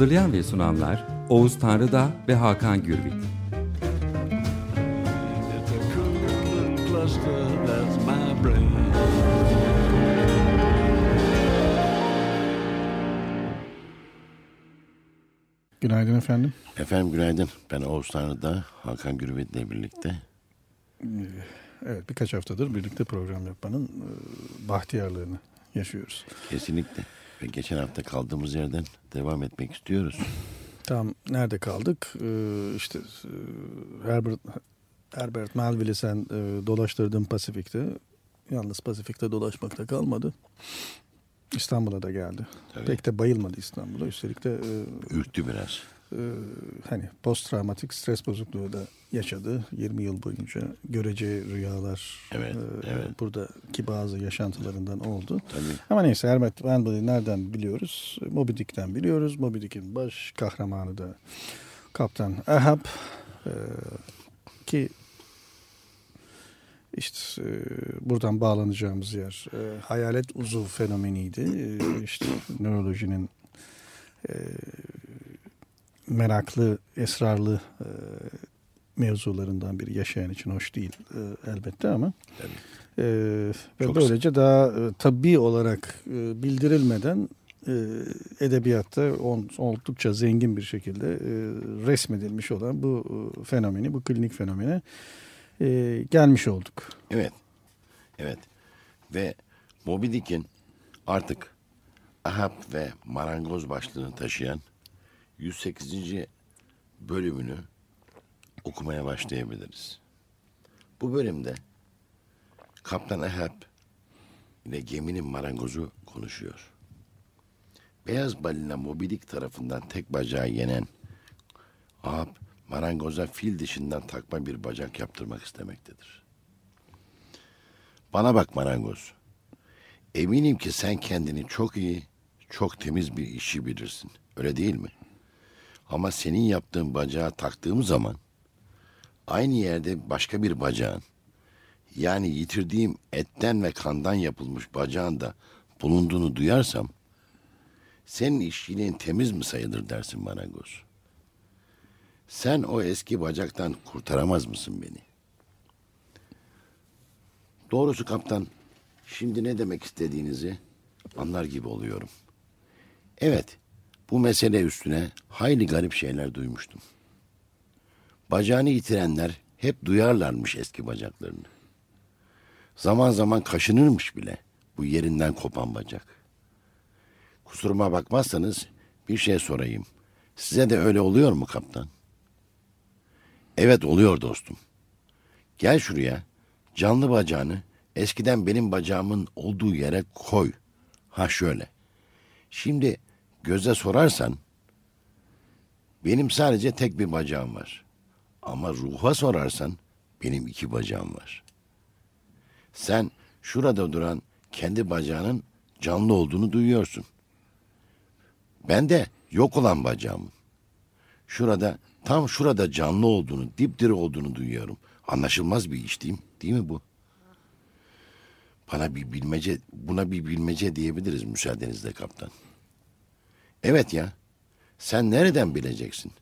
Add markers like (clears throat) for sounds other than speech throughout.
Hazırlayan ve sunanlar Oğuz Tanrıda ve Hakan Gürbüz. Günaydın efendim. Efendim günaydın. Ben Oğuz Tanrı'da Hakan Gürbüz'le birlikte. Evet birkaç haftadır birlikte program yapmanın e, bahtiyarlığını yaşıyoruz. Kesinlikle. Ve geçen hafta kaldığımız yerden devam etmek istiyoruz. (laughs) Tam nerede kaldık? Ee, işte e, Herbert Herbert Melville'i sen e, dolaştırdın Pasifik'te. Yalnız Pasifik'te dolaşmakta kalmadı. İstanbul'a da geldi. Tabii. Pek de bayılmadı İstanbul'a. Üstelik de e, Ürktü biraz. E, hani post travmatik stres bozukluğu da yaşadı 20 yıl boyunca. Görece rüyalar Evet, e, evet. buradaki bazı yaşantılarından oldu. Tabii. Ama neyse Herbert Melville'i nereden biliyoruz? Moby Dick'ten biliyoruz. Moby Dick'in baş kahramanı da Kaptan Ahab e, ki işte e, buradan bağlanacağımız yer e, hayalet uzuv fenomeniydi. E, işte nörolojinin e, meraklı, esrarlı e, mevzularından biri yaşayan için hoş değil e, elbette ama Tabii. e, ve Çok böylece daha e, tabi olarak e, bildirilmeden e, edebiyatta on, oldukça zengin bir şekilde e, resmedilmiş olan bu e, fenomeni, bu klinik fenomene e, gelmiş olduk. Evet. Evet. Ve Moby Dick'in artık Ahab ve Marangoz başlığını taşıyan 108. bölümünü okumaya başlayabiliriz. Bu bölümde Kaptan Ahab ile geminin marangozu konuşuyor. Beyaz balina Moby Dick tarafından tek bacağı yenen Ahab marangoza fil dişinden takma bir bacak yaptırmak istemektedir. Bana bak marangoz. Eminim ki sen kendini çok iyi, çok temiz bir işi bilirsin. Öyle değil mi? Ama senin yaptığın bacağı taktığım zaman aynı yerde başka bir bacağın yani yitirdiğim etten ve kandan yapılmış bacağın da bulunduğunu duyarsam senin işçiliğin temiz mi sayılır dersin marangoz. Sen o eski bacaktan kurtaramaz mısın beni? Doğrusu kaptan, şimdi ne demek istediğinizi anlar gibi oluyorum. Evet, bu mesele üstüne hayli garip şeyler duymuştum. Bacağını yitirenler hep duyarlarmış eski bacaklarını. Zaman zaman kaşınırmış bile bu yerinden kopan bacak. Kusuruma bakmazsanız bir şey sorayım. Size de öyle oluyor mu kaptan? Evet oluyor dostum. Gel şuraya. Canlı bacağını eskiden benim bacağımın olduğu yere koy. Ha şöyle. Şimdi göze sorarsan benim sadece tek bir bacağım var. Ama ruha sorarsan benim iki bacağım var. Sen şurada duran kendi bacağının canlı olduğunu duyuyorsun. Ben de yok olan bacağımın. Şurada tam şurada canlı olduğunu, dipdiri olduğunu duyuyorum. Anlaşılmaz bir iş değil mi? Değil mi bu? Bana bir bilmece, buna bir bilmece diyebiliriz müsaadenizle kaptan. Evet ya. Sen nereden bileceksin?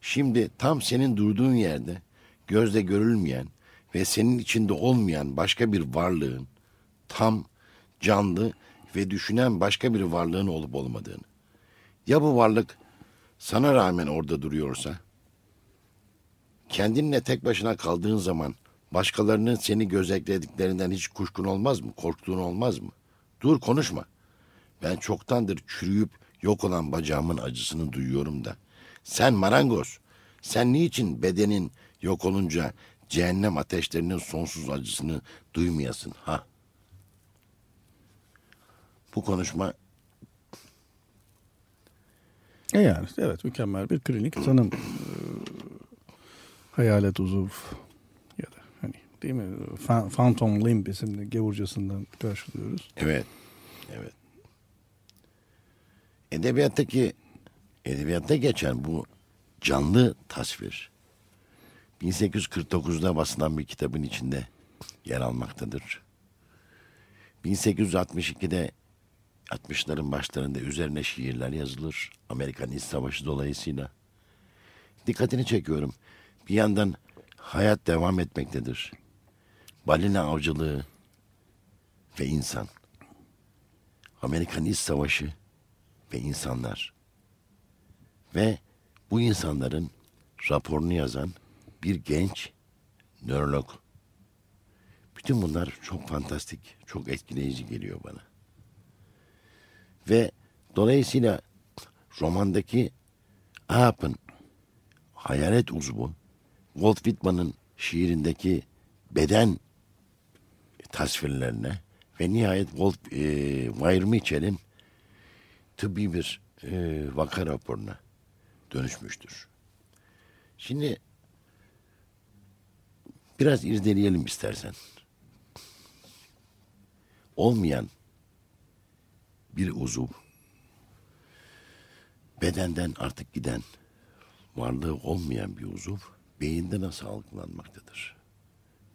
Şimdi tam senin durduğun yerde gözle görülmeyen ve senin içinde olmayan başka bir varlığın tam canlı ve düşünen başka bir varlığın olup olmadığını. Ya bu varlık sana rağmen orada duruyorsa? Kendinle tek başına kaldığın zaman başkalarının seni gözetlediklerinden hiç kuşkun olmaz mı? Korktuğun olmaz mı? Dur konuşma. Ben çoktandır çürüyüp yok olan bacağımın acısını duyuyorum da. Sen marangoz, sen niçin bedenin yok olunca cehennem ateşlerinin sonsuz acısını duymayasın ha? Bu konuşma E yani evet mükemmel bir klinik tanım. Ee, hayalet uzuv ya da hani değil mi? Phantom limb isimli gavurcasından karşılıyoruz. Evet. Evet. Edebiyattaki edebiyatta geçen bu canlı tasvir 1849'da basılan bir kitabın içinde yer almaktadır. 1862'de 60'ların başlarında üzerine şiirler yazılır. Amerikan İç Savaşı dolayısıyla. Dikkatini çekiyorum. Bir yandan hayat devam etmektedir. Balina avcılığı ve insan. Amerikan İç Savaşı ve insanlar. Ve bu insanların raporunu yazan bir genç nörolog. Bütün bunlar çok fantastik, çok etkileyici geliyor bana. Ve dolayısıyla romandaki Aap'ın hayalet uzvu, Walt Whitman'ın şiirindeki beden tasvirlerine ve nihayet Walt e, Weir Mitchell'in tıbbi bir e, vaka raporuna dönüşmüştür. Şimdi biraz irdeleyelim istersen. Olmayan bir uzuv bedenden artık giden varlığı olmayan bir uzuv beyinde nasıl algılanmaktadır?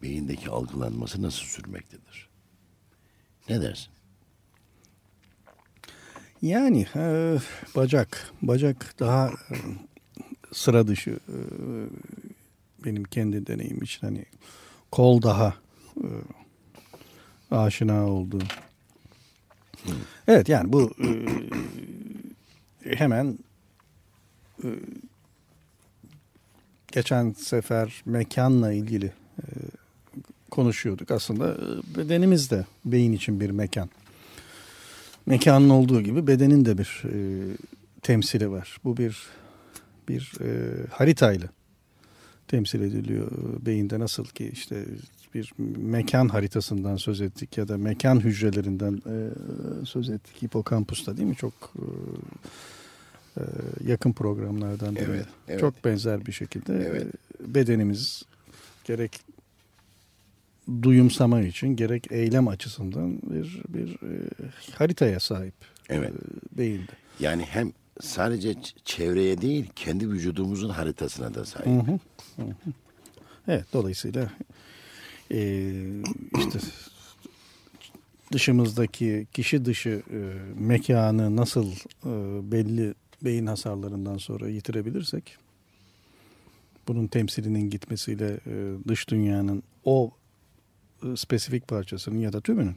Beyindeki algılanması nasıl sürmektedir? Ne dersin? Yani e, bacak, bacak daha e, sıra dışı e, benim kendi deneyim için hani kol daha e, aşina olduğu. Evet yani bu e, hemen e, geçen sefer mekanla ilgili e, konuşuyorduk. Aslında e, bedenimiz de beyin için bir mekan. Mekanın olduğu gibi bedenin de bir e, temsili var. Bu bir bir e, haritayla temsil ediliyor beyinde nasıl ki işte bir mekan haritasından söz ettik ya da mekan hücrelerinden e, söz ettik hipokampusta değil mi çok e, e yakın programlardan biri. Evet, evet. Çok benzer bir şekilde Evet. e, bedenimiz gerek duyumsama için gerek eylem açısından bir bir e, haritaya sahip Evet. e, beyinde. Yani hem sadece çevreye değil kendi vücudumuzun haritasına da sahip. Hı hı, hı hı. Evet dolayısıyla e, işte dışımızdaki kişi dışı e, mekanı nasıl e, belli beyin hasarlarından sonra yitirebilirsek bunun temsilinin gitmesiyle e, dış dünyanın o spesifik parçasının ya da tümünün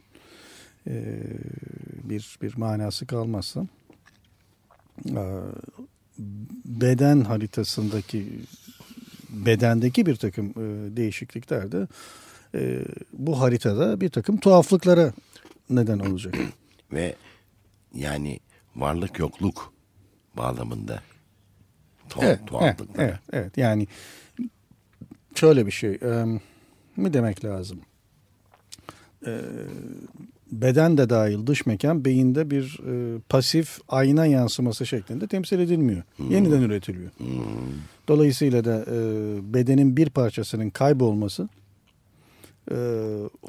e, bir bir manası kalmazsa e, beden haritasındaki bedendeki bir takım e, değişiklikler de e, bu haritada bir takım tuhaflıklara neden olacak. (clears throat) Ve yani varlık yokluk bağlamında tuhaf, Evet, evet, tuhaflıklara. evet, evet. Yani şöyle bir şey e, mi demek lazım? E, beden de dahil dış mekan beyinde bir e, pasif ayna yansıması şeklinde temsil edilmiyor. Yeniden üretiliyor. Dolayısıyla da e, bedenin bir parçasının kaybolması e,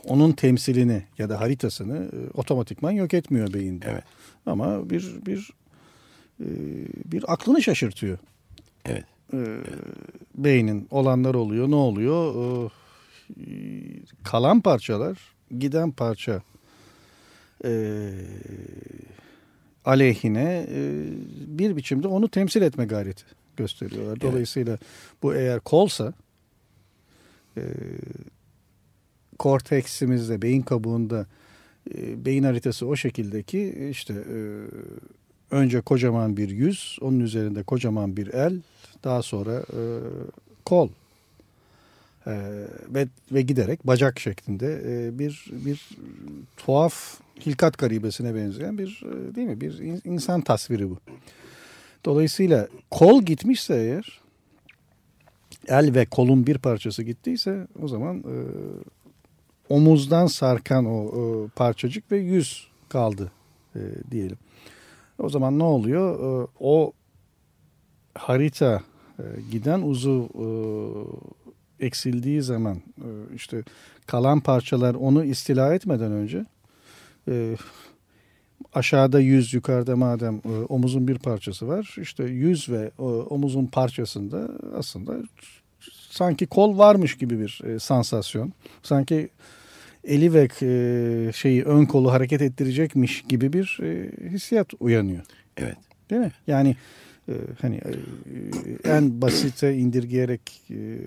onun temsilini ya da haritasını e, otomatikman yok etmiyor beyinde. Evet. Ama bir bir e, bir aklını şaşırtıyor. Evet. E, beynin olanlar oluyor. Ne oluyor? E, kalan parçalar giden parça e, aleyhine e, bir biçimde onu temsil etme gayreti gösteriyorlar. Dolayısıyla bu eğer kolsa e, korteksimizde, beyin kabuğunda e, beyin haritası o şekilde ki işte e, önce kocaman bir yüz, onun üzerinde kocaman bir el, daha sonra e, kol e, ve ve giderek bacak şeklinde e, bir bir tuhaf hilkat garibesine benzeyen bir e, değil mi bir in- insan tasviri bu. Dolayısıyla kol gitmişse eğer el ve kolun bir parçası gittiyse o zaman e, omuzdan sarkan o e, parçacık ve yüz kaldı e, diyelim. O zaman ne oluyor? E, o harita e, giden uzu e, eksildiği zaman e, işte kalan parçalar onu istila etmeden önce e, aşağıda yüz yukarıda madem e, omuzun bir parçası var işte yüz ve e, omuzun parçasında aslında sanki kol varmış gibi bir e, sansasyon sanki eli ve e, şeyi ön kolu hareket ettirecekmiş gibi bir e, hissiyat uyanıyor. Evet. Değil mi? Yani e, hani e, en basite (clears throat) indirgeyerek e,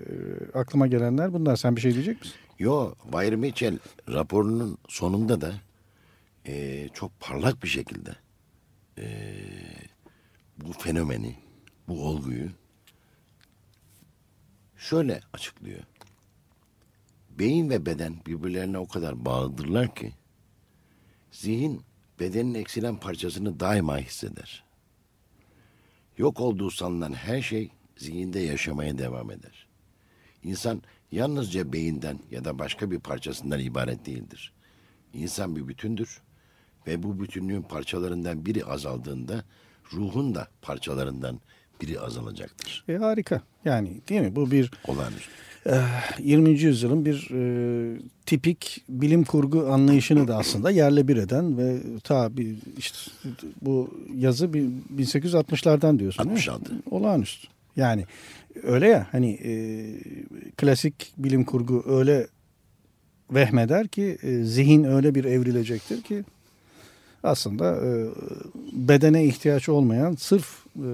aklıma gelenler bunlar. Sen bir şey diyecek misin? Yo, Bayer Mitchell raporunun sonunda da e, çok parlak bir şekilde e, bu fenomeni, bu olguyu şöyle açıklıyor. Beyin ve beden birbirlerine o kadar bağlıdırlar ki zihin bedenin eksilen parçasını daima hisseder. Yok olduğu sanılan her şey zihinde yaşamaya devam eder. İnsan yalnızca beyinden ya da başka bir parçasından ibaret değildir. İnsan bir bütündür ve bu bütünlüğün parçalarından biri azaldığında ruhun da parçalarından biri azalacaktır. E, harika. Yani değil mi? Bu bir Olağanüstü. 20. yüzyılın bir e, tipik bilim kurgu anlayışını da aslında yerle bir eden ve ta bir işte bu yazı bir 1860'lardan diyorsun. değil mi? 66. Olağanüstü. Yani öyle ya hani e, klasik bilim kurgu öyle vehmeder ki e, zihin öyle bir evrilecektir ki aslında e, bedene ihtiyaç olmayan sırf e,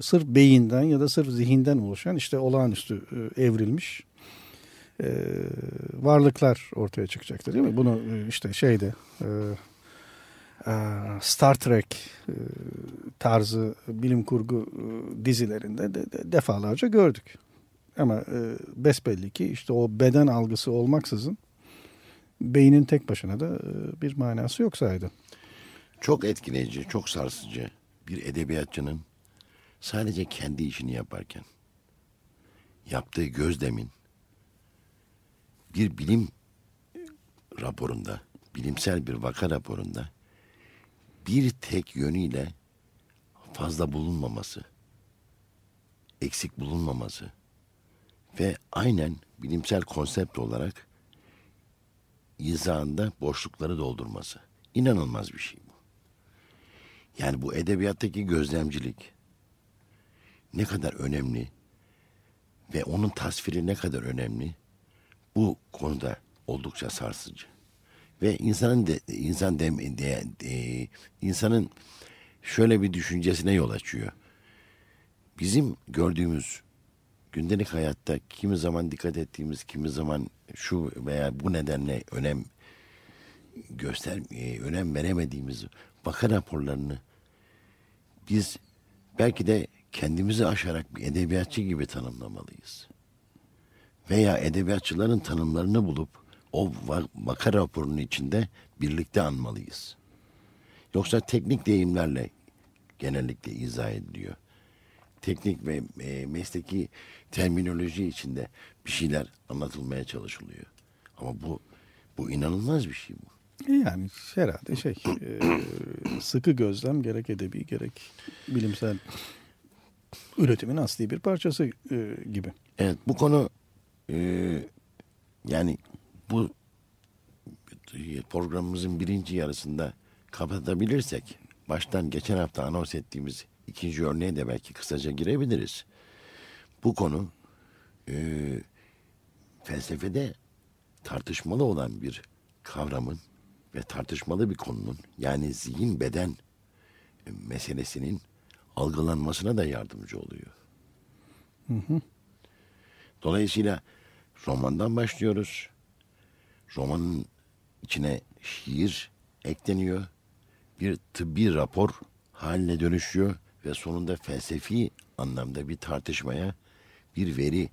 sırf beyinden ya da sırf zihinden oluşan işte olağanüstü e, evrilmiş e, varlıklar ortaya çıkacaktır değil mi? Bunu e, işte şeyde e, e, Star Trek e, tarzı bilim kurgu e, dizilerinde de, de defalarca gördük. Ama e, besbelli ki işte o beden algısı olmaksızın beynin tek başına da e, bir manası yok saydı. Çok etkileyici, çok sarsıcı bir edebiyatçının sadece kendi işini yaparken yaptığı gözlemin bir bilim raporunda, bilimsel bir vaka raporunda bir tek yönüyle fazla bulunmaması, eksik bulunmaması ve aynen bilimsel konsept olarak izahında boşlukları doldurması. İnanılmaz bir şey bu. Yani bu edebiyattaki gözlemcilik ne kadar önemli ve onun tasviri ne kadar önemli bu konuda oldukça sarsıcı. Ve insanın de, insan de, de, de, insanın şöyle bir düşüncesine yol açıyor. Bizim gördüğümüz gündelik hayatta kimi zaman dikkat ettiğimiz, kimi zaman şu veya bu nedenle önem göster e, önem veremediğimiz vaka raporlarını biz belki de kendimizi aşarak bir edebiyatçı gibi tanımlamalıyız. Veya edebiyatçıların tanımlarını bulup o vaka raporunun içinde birlikte anmalıyız. Yoksa teknik deyimlerle genellikle izah ediliyor. Teknik ve e, mesleki terminoloji içinde bir şeyler anlatılmaya çalışılıyor. Ama bu bu inanılmaz bir şey bu. Yani herhalde şey e, (clears throat) sıkı gözlem gerek edebi gerek bilimsel üretimin asli bir parçası e, gibi. Evet bu konu e, yani bu programımızın birinci yarısında kapatabilirsek baştan geçen hafta anons ettiğimiz ikinci örneğe de belki kısaca girebiliriz. Bu konu e, felsefede tartışmalı olan bir kavramın ve tartışmalı bir konunun yani zihin beden meselesinin algılanmasına da yardımcı oluyor. Hı hı. Dolayısıyla romandan başlıyoruz. Romanın içine şiir ekleniyor. Bir tıbbi rapor haline dönüşüyor ve sonunda felsefi anlamda bir tartışmaya bir veri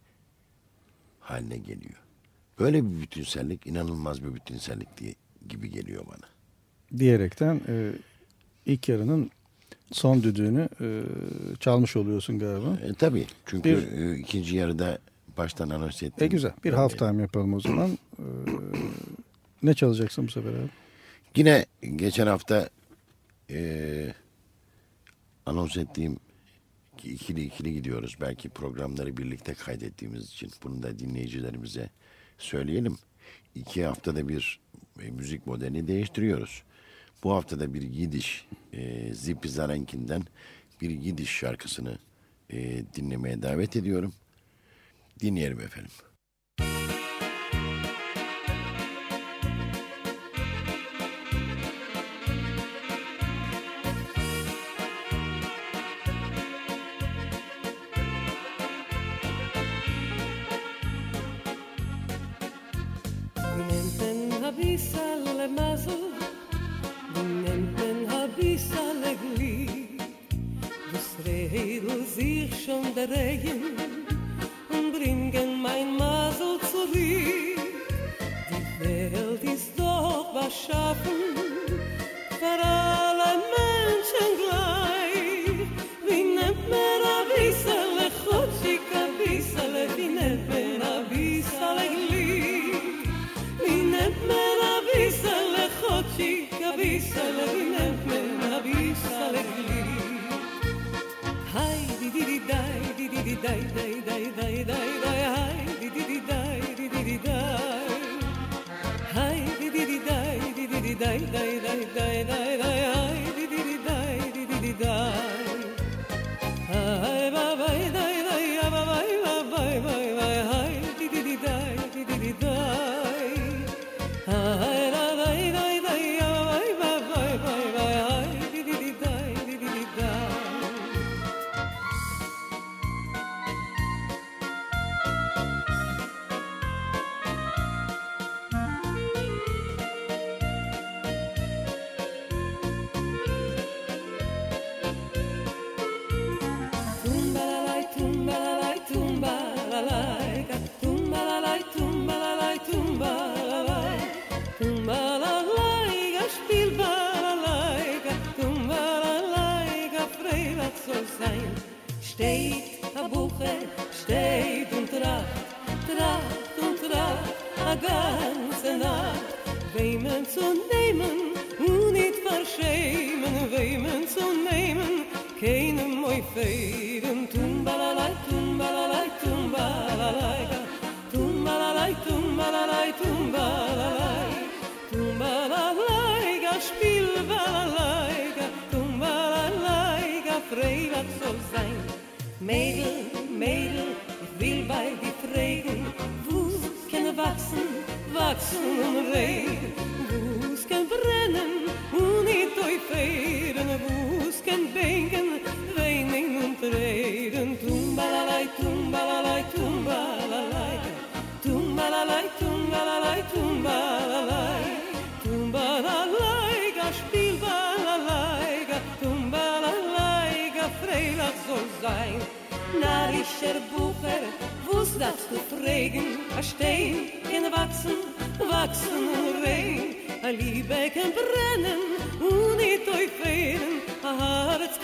haline geliyor. Böyle bir bütünsellik inanılmaz bir bütünsellik diye, gibi geliyor bana. Diyerekten e, ilk yarının son düdüğünü e, çalmış oluyorsun galiba. E, tabii çünkü Bir- e, ikinci yarıda baştan anons ettim. E güzel. Bir half time yapalım o zaman. E, ne çalacaksın bu sefer abi? Yine geçen hafta e, anons ettiğim ki ikili ikili gidiyoruz. Belki programları birlikte kaydettiğimiz için bunu da dinleyicilerimize söyleyelim. İki haftada bir e, müzik modelini değiştiriyoruz. Bu haftada bir Yidiş, e, Zipi Zarenkin'den bir Yidiş şarkısını e, dinlemeye davet ediyorum. din yer me felem min enten avisale mazul min enten avisale இல்லை soll sein. Narischer Bucher, wo's darfst du fragen? Stein kann wachsen, wachsen und regen. Liebe kann brennen und nicht euferieren. A Herz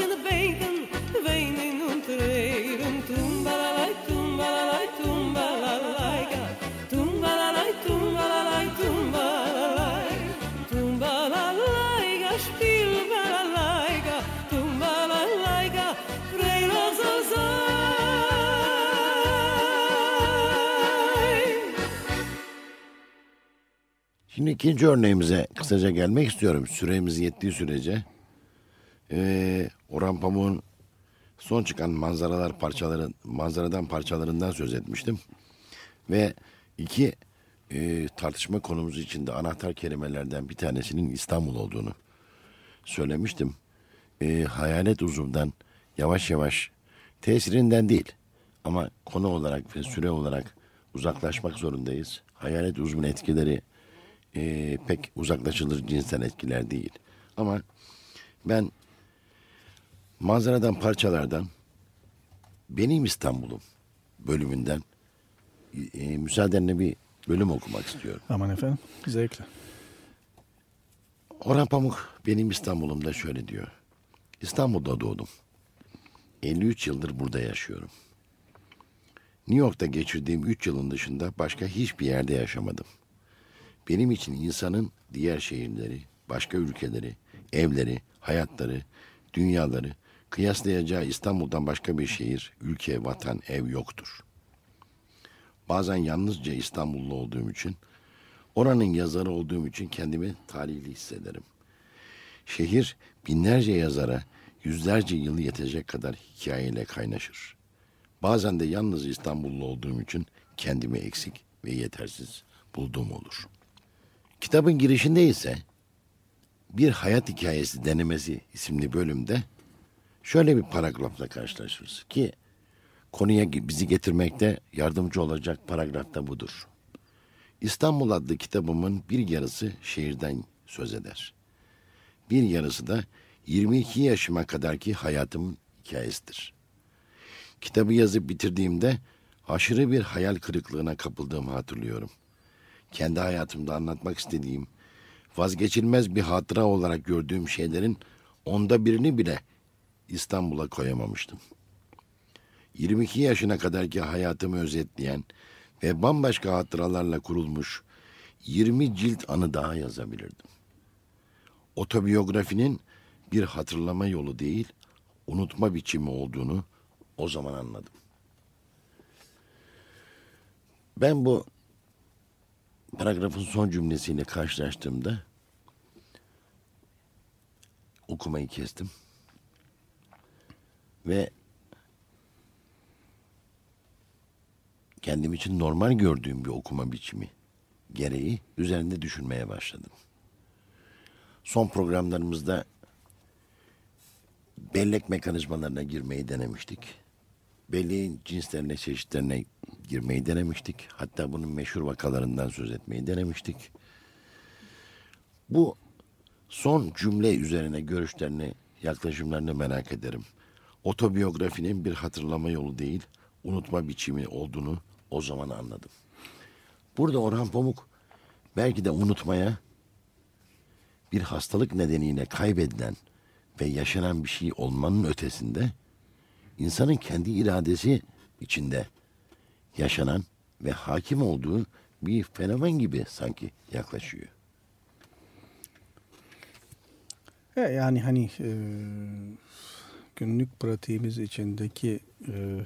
Şimdi ikinci örneğimize kısaca gelmek istiyorum. Süremiz yettiği sürece. Ee, Orhan Pamuk'un son çıkan manzaralar parçaları, manzaradan parçalarından söz etmiştim. Ve iki e, tartışma konumuz içinde anahtar kelimelerden bir tanesinin İstanbul olduğunu söylemiştim. E, hayalet uzundan yavaş yavaş tesirinden değil ama konu olarak ve süre olarak uzaklaşmak zorundayız. Hayalet uzun etkileri e, pek uzaklaşılır cinsel etkiler değil. Ama ben manzaradan parçalardan benim İstanbul'um bölümünden e, müsaadenle bir bölüm okumak istiyorum. Aman efendim zevkle. Orhan Pamuk benim İstanbul'umda şöyle diyor. İstanbul'da doğdum. 53 yıldır burada yaşıyorum. New York'ta geçirdiğim 3 yılın dışında başka hiçbir yerde yaşamadım. Benim için insanın diğer şehirleri, başka ülkeleri, evleri, hayatları, dünyaları kıyaslayacağı İstanbul'dan başka bir şehir, ülke, vatan, ev yoktur. Bazen yalnızca İstanbullu olduğum için, oranın yazarı olduğum için kendimi talihli hissederim. Şehir binlerce yazara yüzlerce yıl yetecek kadar hikayeyle kaynaşır. Bazen de yalnız İstanbullu olduğum için kendimi eksik ve yetersiz bulduğum olur. Kitabın girişinde ise bir hayat hikayesi denemesi isimli bölümde şöyle bir paragrafla karşılaşırız ki konuya bizi getirmekte yardımcı olacak paragraf da budur. İstanbul adlı kitabımın bir yarısı şehirden söz eder. Bir yarısı da 22 yaşıma kadarki hayatımın hikayesidir. Kitabı yazıp bitirdiğimde aşırı bir hayal kırıklığına kapıldığımı hatırlıyorum. Kendi hayatımda anlatmak istediğim, vazgeçilmez bir hatıra olarak gördüğüm şeylerin onda birini bile İstanbul'a koyamamıştım. 22 yaşına kadarki hayatımı özetleyen ve bambaşka hatıralarla kurulmuş 20 cilt anı daha yazabilirdim. Otobiyografinin bir hatırlama yolu değil, unutma biçimi olduğunu o zaman anladım. Ben bu paragrafın son cümlesiyle karşılaştığımda okumayı kestim. Ve kendim için normal gördüğüm bir okuma biçimi gereği üzerinde düşünmeye başladım. Son programlarımızda bellek mekanizmalarına girmeyi denemiştik. Belleğin cinslerine, çeşitlerine girmeyi denemiştik. Hatta bunun meşhur vakalarından söz etmeyi denemiştik. Bu son cümle üzerine görüşlerini, yaklaşımlarını merak ederim. Otobiyografinin bir hatırlama yolu değil, unutma biçimi olduğunu o zaman anladım. Burada Orhan Pamuk belki de unutmaya bir hastalık nedeniyle kaybedilen ve yaşanan bir şey olmanın ötesinde insanın kendi iradesi içinde yaşanan ve hakim olduğu bir fenomen gibi sanki yaklaşıyor. E, yani hani e, günlük pratiğimiz içindeki e,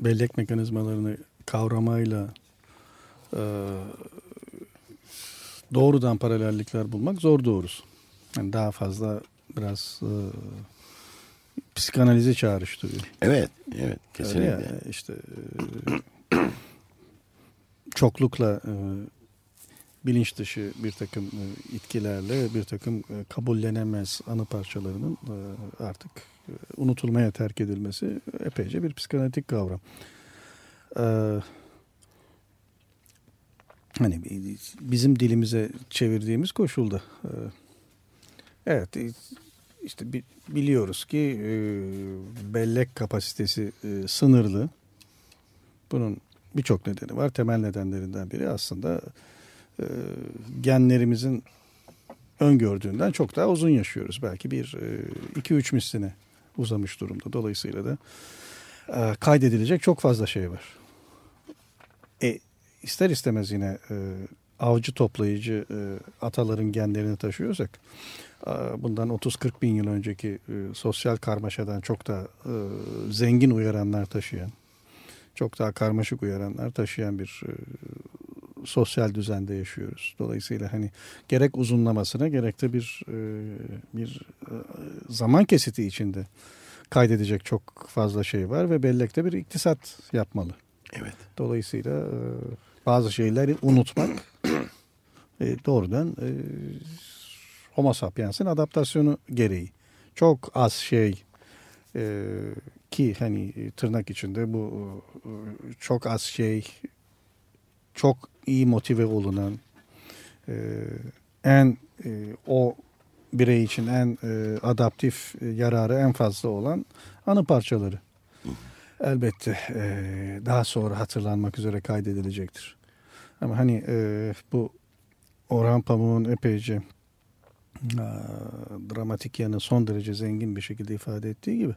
bellek mekanizmalarını kavramayla e, doğrudan paralellikler bulmak zor doğrusu. Yani daha fazla biraz e, psikanalize çağrıştırıyor. Evet, evet kesinlikle. Öyle ya, işte e, (clears throat) çoklukla e, bilinç dışı bir takım e, itkilerle bir takım e, kabullenemez anı parçalarının e, artık e, unutulmaya terk edilmesi epeyce bir psikanalitik kavram. Hani bizim dilimize çevirdiğimiz koşulda evet işte bi- biliyoruz ki e, bellek kapasitesi e, sınırlı. Bunun birçok nedeni var. Temel nedenlerinden biri aslında e, genlerimizin öngördüğünden çok daha uzun yaşıyoruz. Belki bir e, iki üç misline uzamış durumda. Dolayısıyla da e, kaydedilecek çok fazla şey var. E, ister istemez yine e, avcı toplayıcı e, ataların genlerini taşıyorsak bundan 30-40 bin yıl önceki e, sosyal karmaşadan çok daha e, zengin uyaranlar taşıyan çok daha karmaşık uyaranlar taşıyan bir e, sosyal düzende yaşıyoruz. Dolayısıyla hani gerek uzunlamasına gerek de bir bir zaman kesiti içinde kaydedecek çok fazla şey var ve bellekte bir iktisat yapmalı. Evet. Dolayısıyla bazı şeyleri unutmak e, doğrudan e, Homo sapiens'in adaptasyonu gereği. Çok az şey e, ki hani tırnak içinde bu e, çok az şey çok iyi motive olunan e, en e, o birey için en e, adaptif e, yararı en fazla olan anı parçaları. Elbette e, daha sonra hatırlanmak üzere kaydedilecektir. Ama hani e, bu Orhan Pamuk'un epeyce e, dramatik yanı son derece zengin bir şekilde ifade ettiği gibi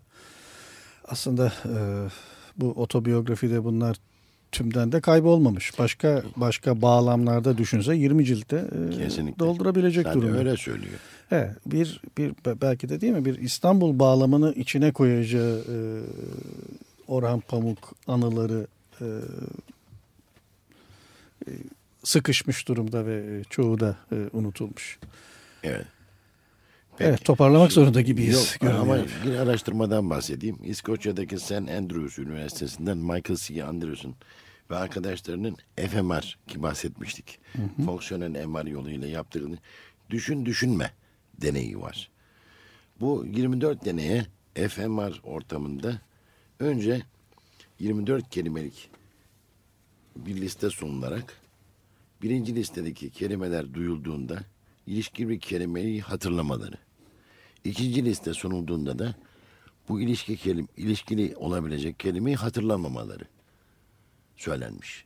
aslında e, bu otobiyografide bunlar tümden de kaybolmamış. Başka başka bağlamlarda düşünse 20 ciltte Kesinlikle. doldurabilecek Zaten durumda. öyle söylüyor. Evet, bir, bir belki de değil mi bir İstanbul bağlamını içine koyacağı e, Orhan Pamuk anıları e, sıkışmış durumda ve çoğu da e, unutulmuş. Evet. Evet toparlamak zorunda gibiyiz. Yok, ama bir araştırmadan bahsedeyim. İskoçya'daki St. Andrews Üniversitesi'nden Michael C. Anderson ve arkadaşlarının fMR ki bahsetmiştik. Fonksiyonel MR yoluyla yaptığını düşün düşünme deneyi var. Bu 24 deneye fMR ortamında önce 24 kelimelik bir liste sunularak birinci listedeki kelimeler duyulduğunda ilişkili kelimeyi hatırlamaları. İkinci liste sunulduğunda da bu ilişki kelim, ilişkili olabilecek kelimeyi hatırlamamaları söylenmiş.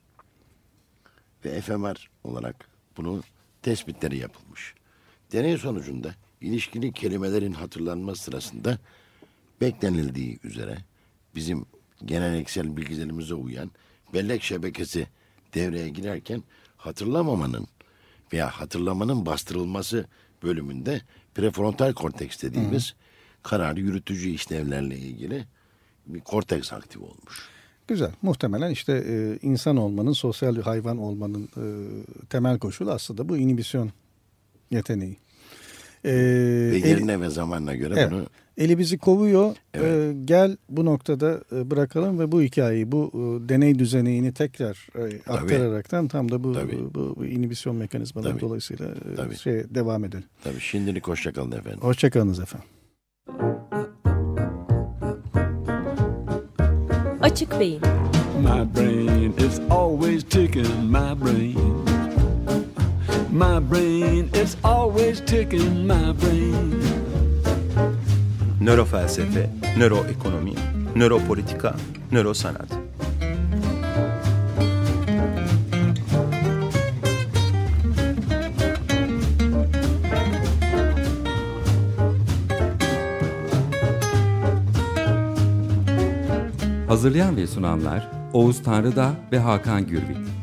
Ve fMR olarak bunu tespitleri yapılmış. Deney sonucunda ilişkili kelimelerin hatırlanma sırasında beklenildiği üzere bizim geleneksel bilgilerimize uyan bellek şebekesi devreye girerken hatırlamamanın veya hatırlamanın bastırılması bölümünde prefrontal korteks dediğimiz karar yürütücü işlevlerle ilgili bir korteks aktif olmuş. Güzel. Muhtemelen işte e, insan olmanın, sosyal hayvan olmanın e, temel koşulu aslında bu inhibisyon yeteneği. E, Ve yerine ve zamanla göre Evet. bunu Eli bizi kovuyor. Evet. Ee, gel bu noktada e, bırakalım ve bu hikayeyi, bu e, deney düzeneğini tekrar e, aktararaktan tam da bu, Tabii. bu, bu inhibisyon mekanizmaları Tabii. dolayısıyla e, Tabii. şey devam edelim. tabii şimdilik hoşça kalın efendim. Hoşçakalınız efendim. Açık Beyin My brain is always ticking, my brain. My brain is always ticking, my brain. Nörofelsefe, nöroekonomi, nöropolitika, nörosanat. Hazırlayan ve sunanlar Oğuz Tanrıdağ ve Hakan Gürbüz.